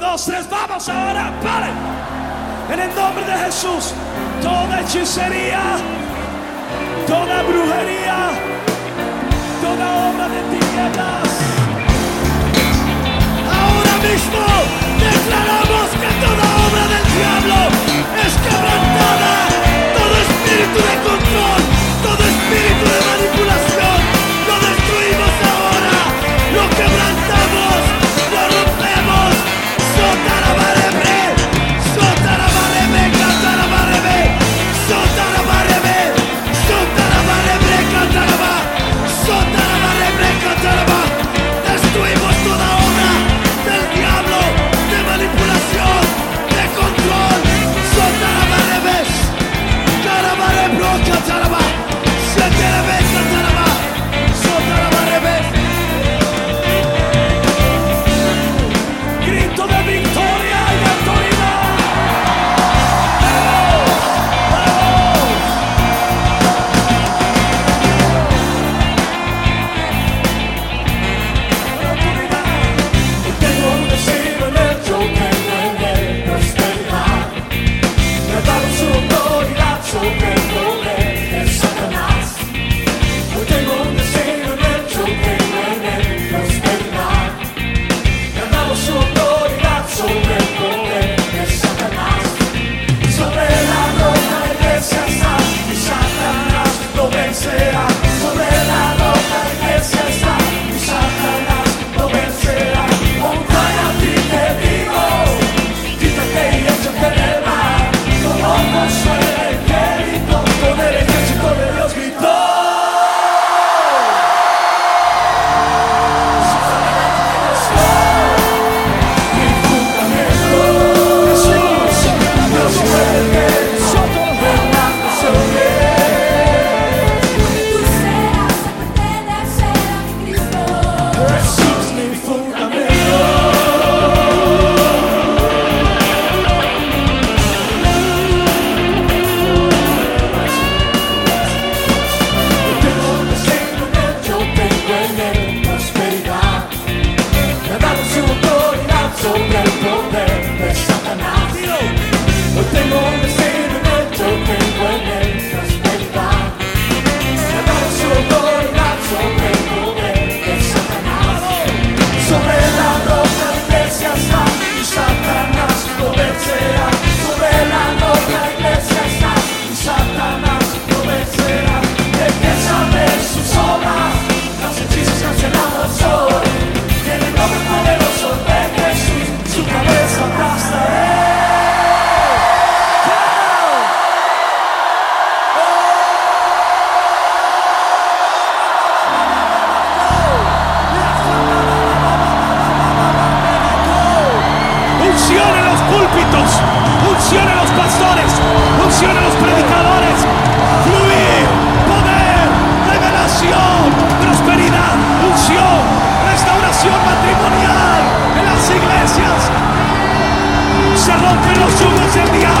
Dos, tres, vamos ahora. En el nombre de Jesús, toda hechicería, toda brujería say Unción en los púlpitos, unción en los pastores, unción en los predicadores. Fluir, poder, revelación, prosperidad, unción, restauración matrimonial en las iglesias. Se rompen los yugos del diablo.